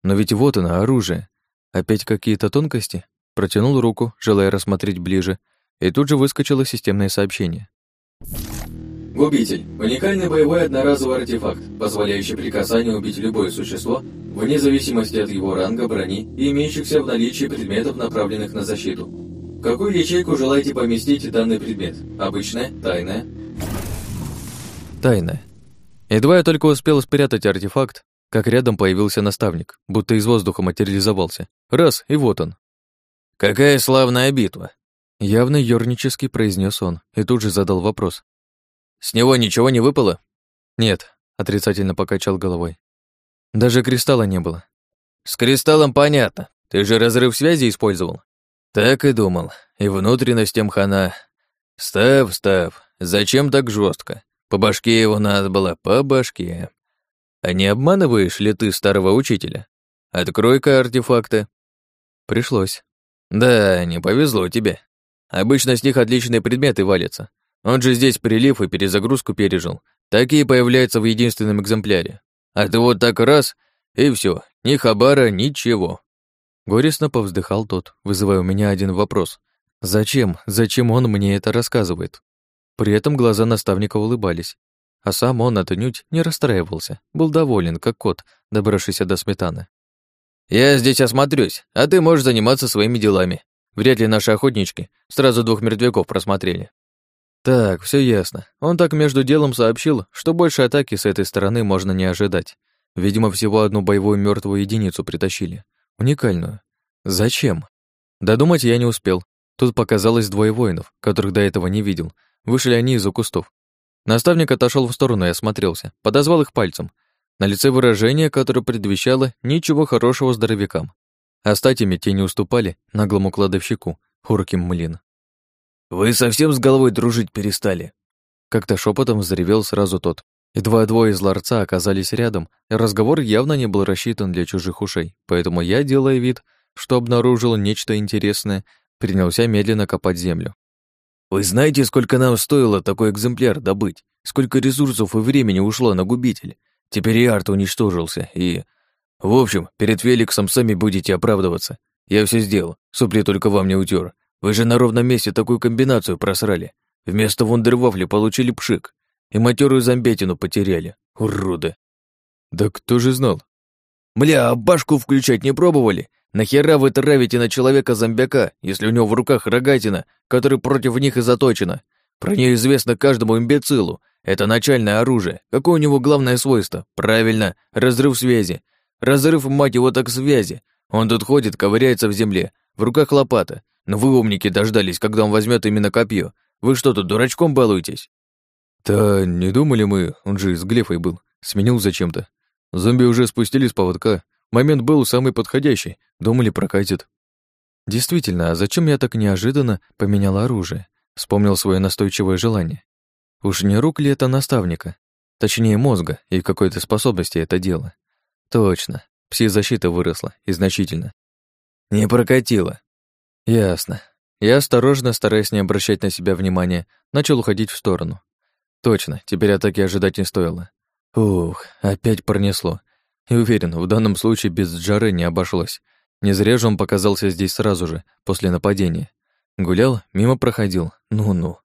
Но ведь вот оно, оружие. Опять какие-то тонкости? Протянул руку, желая рассмотреть ближе, и тут же выскочило системное сообщение. Губитель. Уникальный боевой одноразовый артефакт, позволяющий при касании убить любое существо, вне зависимости от его ранга, брони и имеющихся в наличии предметов, направленных на защиту. В какую ячейку желаете поместить данный предмет? Обычная? Тайная? Тайная. Едва я только успел спрятать артефакт, как рядом появился наставник, будто из воздуха материализовался. Раз, и вот он. «Какая славная битва!» Явно ёрнически произнес он и тут же задал вопрос. «С него ничего не выпало?» «Нет», — отрицательно покачал головой. «Даже кристалла не было». «С кристаллом понятно. Ты же разрыв связи использовал?» «Так и думал. И внутренностям хана. Став, став. Зачем так жестко? По башке его надо было, по башке. А не обманываешь ли ты старого учителя? Открой-ка артефакты. Пришлось. Да, не повезло тебе. Обычно с них отличные предметы валятся. Он же здесь прилив и перезагрузку пережил. Такие появляются в единственном экземпляре. А ты вот так раз, и все, ни хабара, ничего. Горестно повздыхал тот, вызывая у меня один вопрос. Зачем, зачем он мне это рассказывает? При этом глаза наставника улыбались. А сам он отнюдь не расстраивался, был доволен, как кот, добравшийся до сметаны. «Я здесь осмотрюсь, а ты можешь заниматься своими делами. Вряд ли наши охотнички сразу двух мертвяков просмотрели». Так, все ясно. Он так между делом сообщил, что больше атаки с этой стороны можно не ожидать. Видимо, всего одну боевую мертвую единицу притащили. Уникальную. Зачем? Додумать я не успел. Тут показалось двое воинов, которых до этого не видел. Вышли они из-за кустов. Наставник отошел в сторону и осмотрелся, подозвал их пальцем. На лице выражение, которое предвещало ничего хорошего здоровякам. А статями те не уступали наглому кладовщику, Хурким Млин. «Вы совсем с головой дружить перестали?» Как-то шепотом взревел сразу тот. Едва двое из ларца оказались рядом, и разговор явно не был рассчитан для чужих ушей, поэтому я, делая вид, что обнаружил нечто интересное, принялся медленно копать землю. «Вы знаете, сколько нам стоило такой экземпляр добыть? Сколько ресурсов и времени ушло на губитель? Теперь и арт уничтожился, и... В общем, перед Феликсом сами будете оправдываться. Я все сделал, сопли только вам не утер. Вы же на ровном месте такую комбинацию просрали. Вместо вундервафли получили пшик. И матерую зомбетину потеряли. Уроды. Да кто же знал? Бля, а башку включать не пробовали? Нахера вы травите на человека зомбяка, если у него в руках рогатина, которая против них и заточена? Про нее известно каждому имбецилу. Это начальное оружие. Какое у него главное свойство? Правильно, разрыв связи. Разрыв, мать его, так связи. Он тут ходит, ковыряется в земле, в руках лопата. Но вы, умники, дождались, когда он возьмет именно копье. Вы что тут, дурачком балуетесь? Да не думали мы, он же с Глефой был. Сменил зачем-то. Зомби уже спустили с поводка. Момент был самый подходящий. Думали, прокатит. Действительно, а зачем я так неожиданно поменял оружие? Вспомнил свое настойчивое желание. Уж не рук ли это наставника? Точнее, мозга и какой-то способности это дело. Точно. Пси-защита выросла, и значительно. Не прокатило. Ясно. Я осторожно, стараясь не обращать на себя внимания, начал уходить в сторону. Точно, теперь атаки ожидать не стоило. Ух, опять пронесло. И уверен, в данном случае без Джары не обошлось. Не зря же он показался здесь сразу же, после нападения. Гулял, мимо проходил. Ну-ну.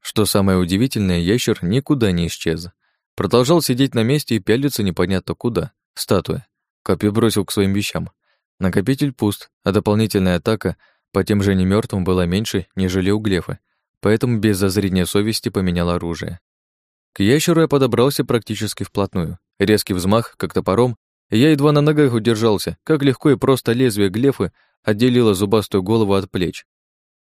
Что самое удивительное, ящер никуда не исчез. Продолжал сидеть на месте и пялиться непонятно куда. Статуя. Копье бросил к своим вещам. Накопитель пуст, а дополнительная атака по тем же немёртвым была меньше, нежели у Глефа, поэтому без зазрения совести поменял оружие. К ящеру я подобрался практически вплотную. Резкий взмах, как топором, я едва на ногах удержался, как легко и просто лезвие Глефы отделило зубастую голову от плеч.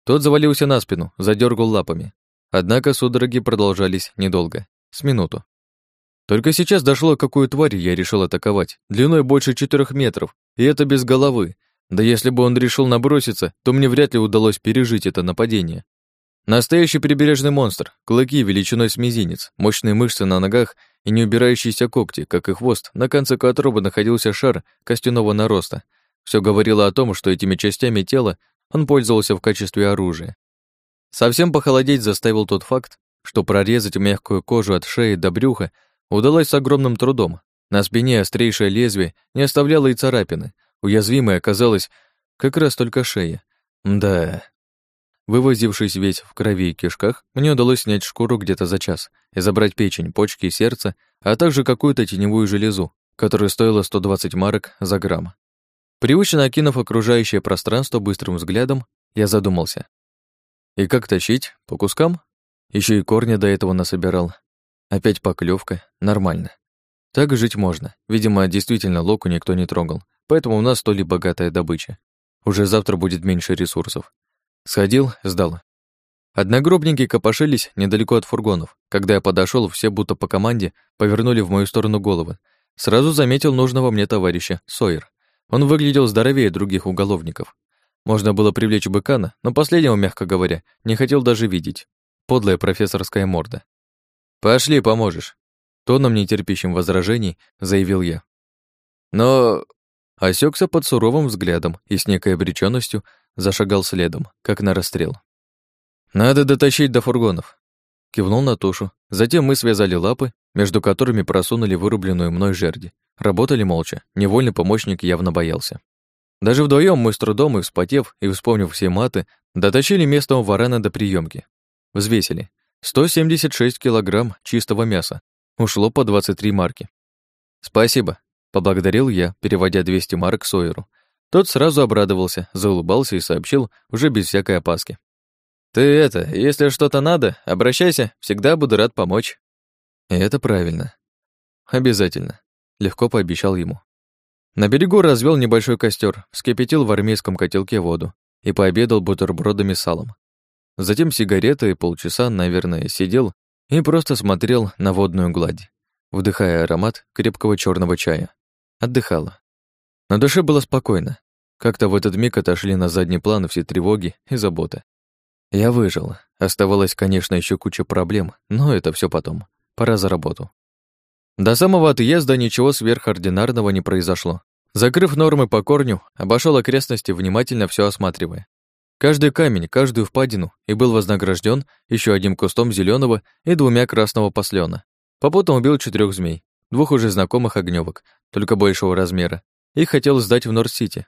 Тот завалился на спину, задергал лапами. Однако судороги продолжались недолго, с минуту. Только сейчас дошло, какую тварь я решил атаковать, длиной больше четырех метров, и это без головы. Да если бы он решил наброситься, то мне вряд ли удалось пережить это нападение. Настоящий прибережный монстр, клыки величиной с мизинец, мощные мышцы на ногах и не убирающиеся когти, как и хвост, на конце которого находился шар костяного нароста. Все говорило о том, что этими частями тела он пользовался в качестве оружия. Совсем похолодеть заставил тот факт, что прорезать мягкую кожу от шеи до брюха Удалось с огромным трудом. На спине острейшее лезвие не оставляло и царапины. Уязвимой оказалась как раз только шея. Да. Вывозившись весь в крови и кишках, мне удалось снять шкуру где-то за час и забрать печень, почки и сердце, а также какую-то теневую железу, которая стоила 120 марок за грамм. Привычно окинув окружающее пространство быстрым взглядом, я задумался. И как тащить? По кускам? Еще и корни до этого насобирал, Опять поклевка. Нормально. Так жить можно. Видимо, действительно локу никто не трогал. Поэтому у нас столь и богатая добыча. Уже завтра будет меньше ресурсов. Сходил, сдал. Одногруппники копошились недалеко от фургонов. Когда я подошел, все будто по команде повернули в мою сторону головы. Сразу заметил нужного мне товарища, Сойер. Он выглядел здоровее других уголовников. Можно было привлечь быкана, но последнего, мягко говоря, не хотел даже видеть. Подлая профессорская морда. «Пошли, поможешь», — тоном нетерпящим возражений заявил я. Но осекся под суровым взглядом и с некой обречённостью зашагал следом, как на расстрел. «Надо дотащить до фургонов», — кивнул на тушу. Затем мы связали лапы, между которыми просунули вырубленную мной жерди. Работали молча, невольный помощник явно боялся. Даже вдвоем мы с трудом и вспотев, и вспомнив все маты, дотащили местного варана до приемки. Взвесили. 176 килограмм чистого мяса. Ушло по 23 марки. «Спасибо», — поблагодарил я, переводя 200 марок Сойеру. Тот сразу обрадовался, заулыбался и сообщил, уже без всякой опаски. «Ты это, если что-то надо, обращайся, всегда буду рад помочь». И это правильно. Обязательно, легко пообещал ему. На берегу развел небольшой костер, вскипятил в армейском котелке воду и пообедал бутербродами с салом. Затем сигареты и полчаса, наверное, сидел и просто смотрел на водную гладь, вдыхая аромат крепкого черного чая. Отдыхала. На душе было спокойно. Как-то в этот миг отошли на задний план все тревоги и заботы. Я выжил. Оставалось, конечно, еще куча проблем, но это все потом. Пора за работу. До самого отъезда ничего сверхординарного не произошло. Закрыв нормы по корню, обошел окрестности, внимательно все осматривая. Каждый камень, каждую впадину, и был вознагражден еще одним кустом зеленого и двумя красного послена. Попутно убил четырех змей, двух уже знакомых огневок, только большего размера. Их хотел сдать в Норд-Сити.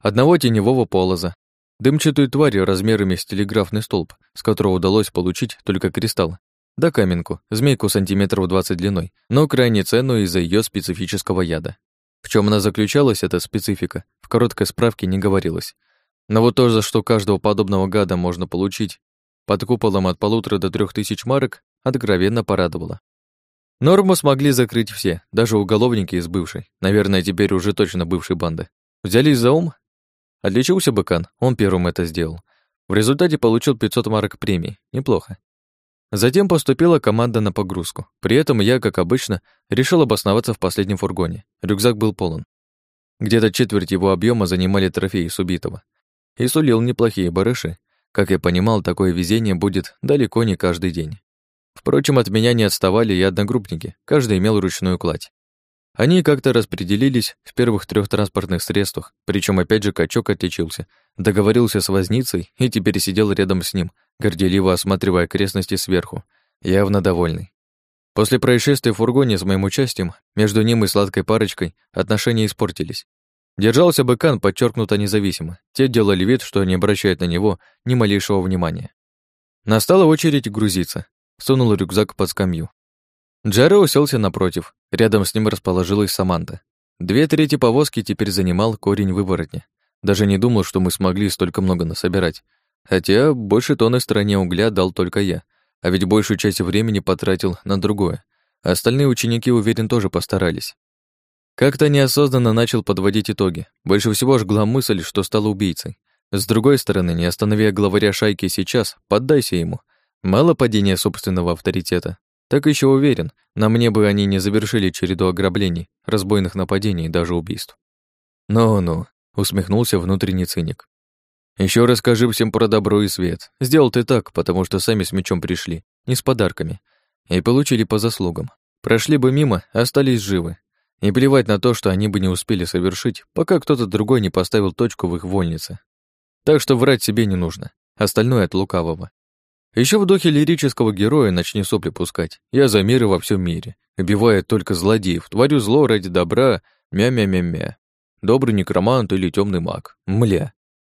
Одного теневого полоза, дымчатую тварь размерами с телеграфный столб, с которого удалось получить только кристалл, да каменку, змейку сантиметров 20 длиной, но крайне ценную из-за ее специфического яда. В чем она заключалась, эта специфика, в короткой справке не говорилось. Но вот то, за что каждого подобного гада можно получить под куполом от полутора до трех тысяч марок, откровенно порадовало. Норму смогли закрыть все, даже уголовники из бывшей, наверное, теперь уже точно бывшей банды. Взялись за ум? Отличился Быкан, он первым это сделал. В результате получил 500 марок премии, неплохо. Затем поступила команда на погрузку. При этом я, как обычно, решил обосноваться в последнем фургоне. Рюкзак был полон. Где-то четверть его объема занимали трофеи с убитого. И сулил неплохие барыши. Как я понимал, такое везение будет далеко не каждый день. Впрочем, от меня не отставали и одногруппники, каждый имел ручную кладь. Они как-то распределились в первых трех транспортных средствах, причем опять же качок отличился, договорился с возницей и теперь сидел рядом с ним, горделиво осматривая окрестности сверху, явно довольный. После происшествия в фургоне с моим участием между ним и сладкой парочкой отношения испортились. Держался быкан подчеркнуто независимо. Те делали вид, что не обращают на него ни малейшего внимания. Настала очередь грузиться. Сунул рюкзак под скамью. Джаро уселся напротив. Рядом с ним расположилась Саманта. Две трети повозки теперь занимал корень выворотня. Даже не думал, что мы смогли столько много насобирать. Хотя больше тонны стороне угля дал только я, а ведь большую часть времени потратил на другое. Остальные ученики, уверен, тоже постарались. Как-то неосознанно начал подводить итоги. Больше всего жгла мысль, что стал убийцей. С другой стороны, не остановя главаря шайки сейчас, поддайся ему. Мало падения собственного авторитета. Так еще уверен, на мне бы они не завершили череду ограблений, разбойных нападений и даже убийств. «Ну-ну», — усмехнулся внутренний циник. Еще расскажи всем про добро и свет. Сделал ты так, потому что сами с мечом пришли, не с подарками. И получили по заслугам. Прошли бы мимо, остались живы. И плевать на то, что они бы не успели совершить, пока кто-то другой не поставил точку в их вольнице. Так что врать себе не нужно. Остальное от лукавого. Еще в духе лирического героя начни сопли пускать. Я за мир и во всем мире. Убивая только злодеев, творю зло ради добра, мя-мя-мя-мя. Добрый некромант или темный маг. Мля.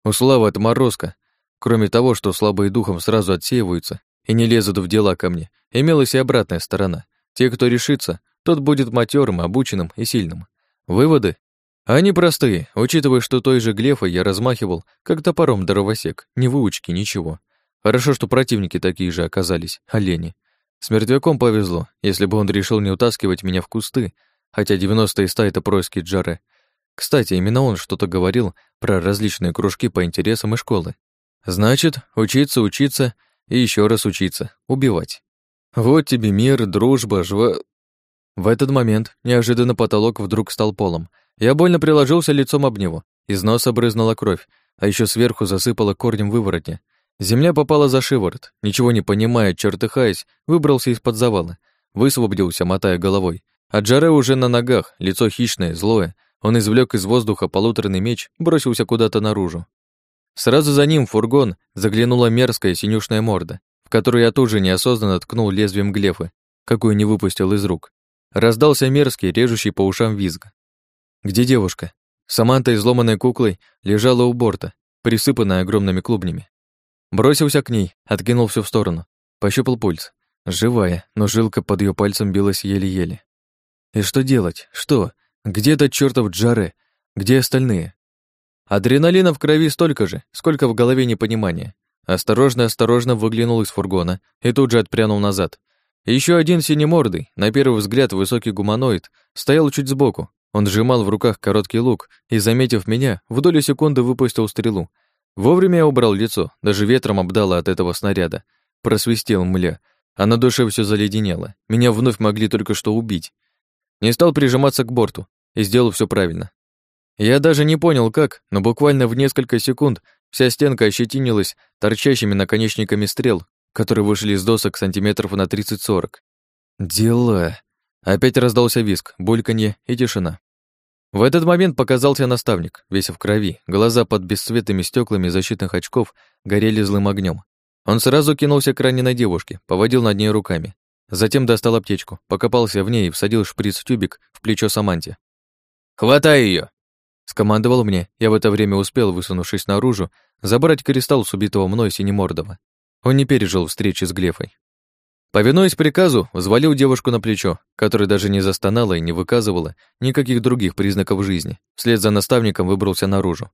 У Славы отморозка, кроме того, что слабые духом сразу отсеиваются и не лезут в дела ко мне, имелась и обратная сторона. Те, кто решится, тот будет матерым, обученным и сильным. Выводы? Они простые, учитывая, что той же глефой я размахивал, как топором дровосек, ни выучки, ничего. Хорошо, что противники такие же оказались, олени. С мертвяком повезло, если бы он решил не утаскивать меня в кусты, хотя 90 из 100 — это происки Джаре, кстати, именно он что-то говорил про различные кружки по интересам и школы. Значит, учиться, учиться и еще раз учиться, убивать. Вот тебе мир, дружба, жва... В этот момент неожиданно потолок вдруг стал полом. Я больно приложился лицом об него. Из носа брызнула кровь, а еще сверху засыпала корнем выворотня. Земля попала за шиворот. Ничего не понимая, чертыхаясь, выбрался из-под завала. Высвободился, мотая головой. А Джаре уже на ногах, лицо хищное, злое, он извлек из воздуха полуторный меч, бросился куда-то наружу. Сразу за ним в фургон заглянула мерзкая синюшная морда, в которую я тоже неосознанно ткнул лезвием глефы, какую не выпустил из рук. Раздался мерзкий, режущий по ушам визг. Где девушка? Саманта, изломанной куклой, лежала у борта, присыпанная огромными клубнями. Бросился к ней, откинул все в сторону, пощупал пульс. Живая, но жилка под ее пальцем билась еле-еле. И что делать? Что? Где этот чертов Джаре? Где остальные? Адреналина в крови столько же, сколько в голове непонимания. Осторожно-осторожно выглянул из фургона и тут же отпрянул назад. Еще один синемордый, на первый взгляд высокий гуманоид, стоял чуть сбоку. Он сжимал в руках короткий лук и, заметив меня, в долю секунды выпустил стрелу. Вовремя я убрал лицо, даже ветром обдало от этого снаряда. Просвистел мля, а на душе все заледенело. Меня вновь могли только что убить. Не стал прижиматься к борту и сделал все правильно. Я даже не понял как, но буквально в несколько секунд вся стенка ощетинилась торчащими наконечниками стрел, которые вышли из досок сантиметров на 30-40. Дела. Опять раздался виск, бульканье и тишина. В этот момент показался наставник, весь в крови, глаза под бесцветными стеклами защитных очков горели злым огнем. Он сразу кинулся к раненой девушке, поводил над ней руками. Затем достал аптечку, покопался в ней и всадил шприц-тюбик в плечо Саманте. «Хватай ее! Скомандовал мне, я в это время успел, высунувшись наружу, забрать кристалл с убитого мной Синемордова. Он не пережил встречи с Глефой. Повинуясь приказу, взвалил девушку на плечо, которая даже не застонала и не выказывала никаких других признаков жизни. Вслед за наставником выбрался наружу.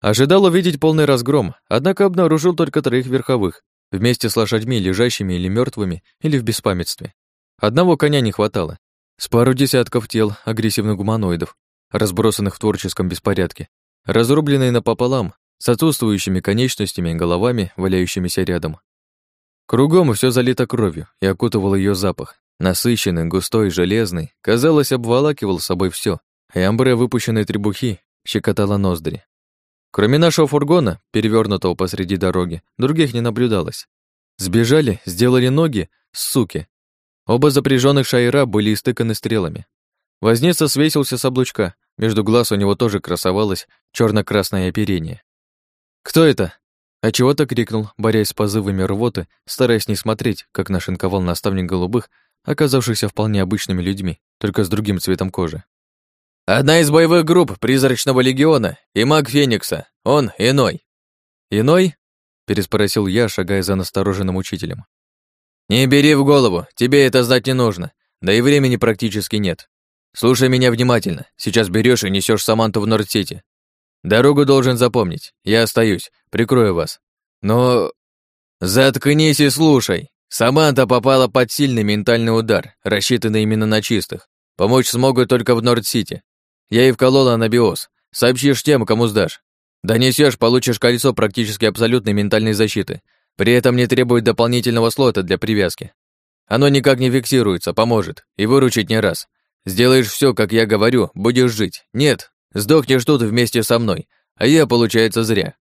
Ожидал увидеть полный разгром, однако обнаружил только троих верховых, вместе с лошадьми, лежащими или мертвыми, или в беспамятстве. Одного коня не хватало. С пару десятков тел агрессивных гуманоидов, разбросанных в творческом беспорядке, разрубленные напополам, с отсутствующими конечностями и головами, валяющимися рядом. Кругом все залито кровью и окутывал ее запах. Насыщенный, густой, железный, казалось, обволакивал собой все, и амбре выпущенной требухи щекотала ноздри. Кроме нашего фургона, перевернутого посреди дороги, других не наблюдалось. Сбежали, сделали ноги, суки. Оба запряженных шайра были истыканы стрелами. Возница свесился с облучка, между глаз у него тоже красовалось черно красное оперение. «Кто это?» А чего-то крикнул, борясь с позывами рвоты, стараясь не смотреть, как нашинковал наставник голубых, оказавшихся вполне обычными людьми, только с другим цветом кожи. «Одна из боевых групп призрачного легиона и маг Феникса. Он иной». «Иной?» — переспросил я, шагая за настороженным учителем. «Не бери в голову, тебе это знать не нужно, да и времени практически нет. Слушай меня внимательно, сейчас берешь и несешь Саманту в Норд-Сити. Дорогу должен запомнить. Я остаюсь, прикрою вас. Но... Заткнись и слушай. Саманта попала под сильный ментальный удар, рассчитанный именно на чистых. Помочь смогут только в Норд-Сити. Я и вколола анабиоз. Сообщишь тем, кому сдашь. Донесешь, получишь кольцо практически абсолютной ментальной защиты. При этом не требует дополнительного слота для привязки. Оно никак не фиксируется, поможет. И выручить не раз. Сделаешь все, как я говорю, будешь жить. Нет, Сдохнешь тут вместе со мной, а я, получается, зря.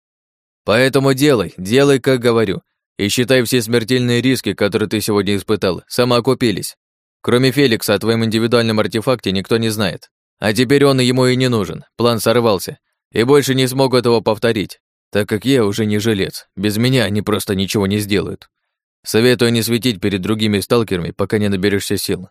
Поэтому делай, делай, как говорю, и считай все смертельные риски, которые ты сегодня испытал, самоокупились. Кроме Феликса о твоем индивидуальном артефакте никто не знает. А теперь он ему и не нужен, план сорвался, и больше не смогу этого повторить, так как я уже не жилец, без меня они просто ничего не сделают. Советую не светить перед другими сталкерами, пока не наберешься сил.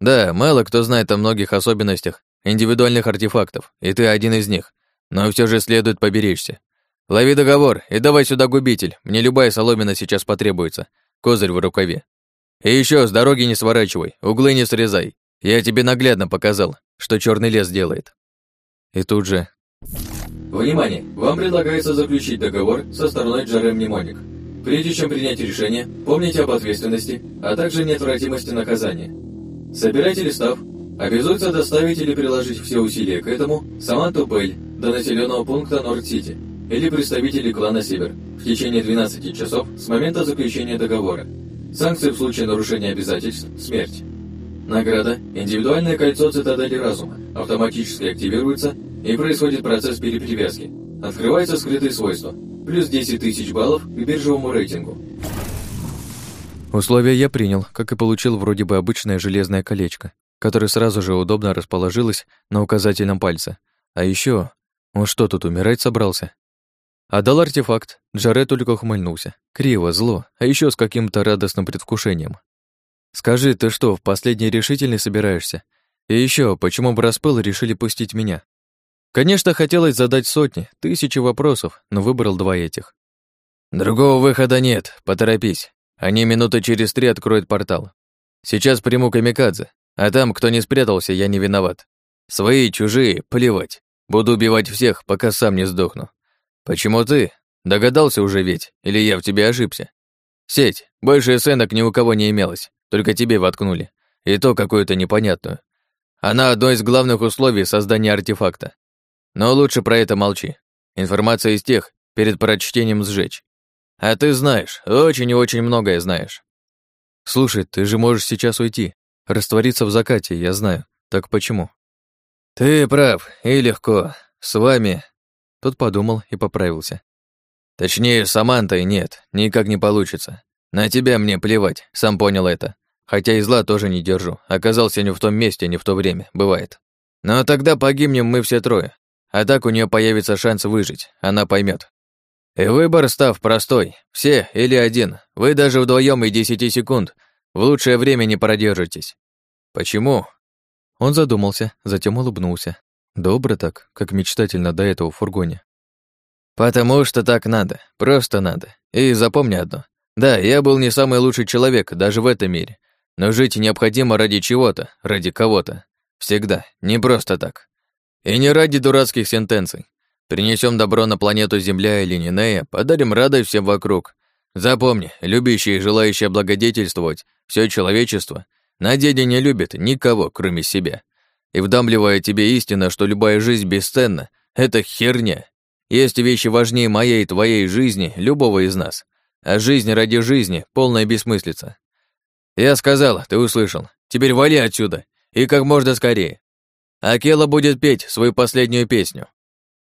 Да, мало кто знает о многих особенностях индивидуальных артефактов, и ты один из них, но все же следует поберечься. Лови договор и давай сюда губитель, мне любая соломина сейчас потребуется, козырь в рукаве. И еще с дороги не сворачивай, углы не срезай. Я тебе наглядно показал, что черный лес делает. И тут же... Внимание! Вам предлагается заключить договор со стороной Джарем Мнемоник. Прежде чем принять решение, помните об ответственности, а также неотвратимости наказания. Собирайте став Обязуется доставить или приложить все усилия к этому Саманту Белль до населенного пункта Норд-Сити или представители клана Север в течение 12 часов с момента заключения договора. Санкции в случае нарушения обязательств – смерть. Награда – индивидуальное кольцо цитадели разума, автоматически активируется и происходит процесс перепривязки. Открывается скрытые свойства, плюс 10 тысяч баллов к биржевому рейтингу. Условия я принял, как и получил вроде бы обычное железное колечко, который сразу же удобно расположилась на указательном пальце. А еще, он что тут, умирать собрался? Отдал артефакт, Джаред только ухмыльнулся. Криво, зло, а еще с каким-то радостным предвкушением. «Скажи, ты что, в последний решительный собираешься? И еще, почему бы распыл решили пустить меня?» Конечно, хотелось задать сотни, тысячи вопросов, но выбрал два этих. «Другого выхода нет, поторопись. Они минуты через три откроют портал. Сейчас приму камикадзе, а там, кто не спрятался, я не виноват. Свои, чужие, плевать. Буду убивать всех, пока сам не сдохну. Почему ты? Догадался уже ведь? Или я в тебе ошибся? Сеть. Больше сценок ни у кого не имелось. Только тебе воткнули. И то какую-то непонятную. Она одно из главных условий создания артефакта. Но лучше про это молчи. Информация из тех, перед прочтением сжечь. А ты знаешь, очень и очень многое знаешь. Слушай, ты же можешь сейчас уйти. Раствориться в закате, я знаю. Так почему? Ты прав, и легко. С вами... Тот подумал и поправился. Точнее, с Самантой нет, никак не получится. На тебя мне плевать, сам понял это. Хотя и зла тоже не держу. Оказался не в том месте, не в то время. Бывает. Но тогда погибнем мы все трое. А так у нее появится шанс выжить. Она поймет. И выбор став простой. Все или один. Вы даже вдвоем и десяти секунд в лучшее время не продержитесь. Почему? Он задумался, затем улыбнулся. Добро так, как мечтательно до этого в фургоне. Потому что так надо, просто надо. И запомни одно. Да, я был не самый лучший человек даже в этом мире, но жить необходимо ради чего-то, ради кого-то. Всегда, не просто так. И не ради дурацких сентенций. Принесем добро на планету Земля или Нинея, подарим радость всем вокруг. Запомни, любящие и желающие облагодетельствовать все человечество на деле не любит никого, кроме себя. И вдамливая тебе истина, что любая жизнь бесценна, это херня. Есть вещи важнее моей и твоей жизни, любого из нас. А жизнь ради жизни — полная бессмыслица. Я сказал, ты услышал. Теперь вали отсюда. И как можно скорее. Акела будет петь свою последнюю песню.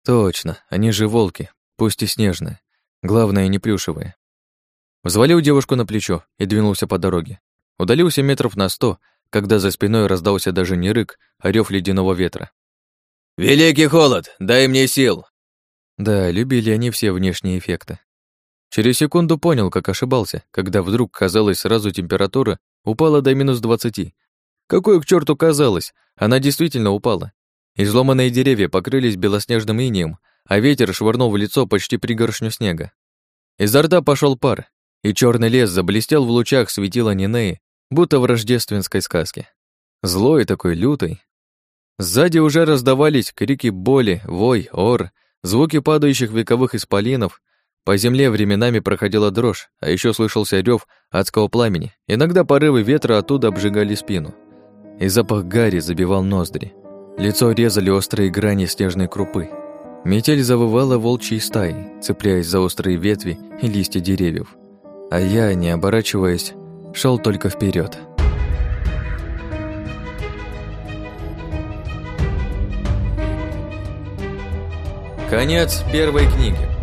Точно, они же волки, пусть и снежные. Главное, не плюшевые. Взвалил девушку на плечо и двинулся по дороге. Удалился метров на сто, когда за спиной раздался даже не рык, а рёв ледяного ветра. «Великий холод, дай мне сил!» Да, любили они все внешние эффекты. Через секунду понял, как ошибался, когда вдруг, казалось, сразу температура упала до минус двадцати. Какое к черту казалось? Она действительно упала. Изломанные деревья покрылись белоснежным инеем, а ветер швырнул в лицо почти пригоршню снега. Изо рта пошел пар, и черный лес заблестел в лучах светила Нинеи, будто в рождественской сказке. Злой такой, лютый. Сзади уже раздавались крики боли, вой, ор, Звуки падающих вековых исполинов, по земле временами проходила дрожь, а еще слышался рев адского пламени. Иногда порывы ветра оттуда обжигали спину. И запах гари забивал ноздри. Лицо резали острые грани снежной крупы. Метель завывала волчьей стаей, цепляясь за острые ветви и листья деревьев. А я, не оборачиваясь, шел только вперед. Конец первой книги.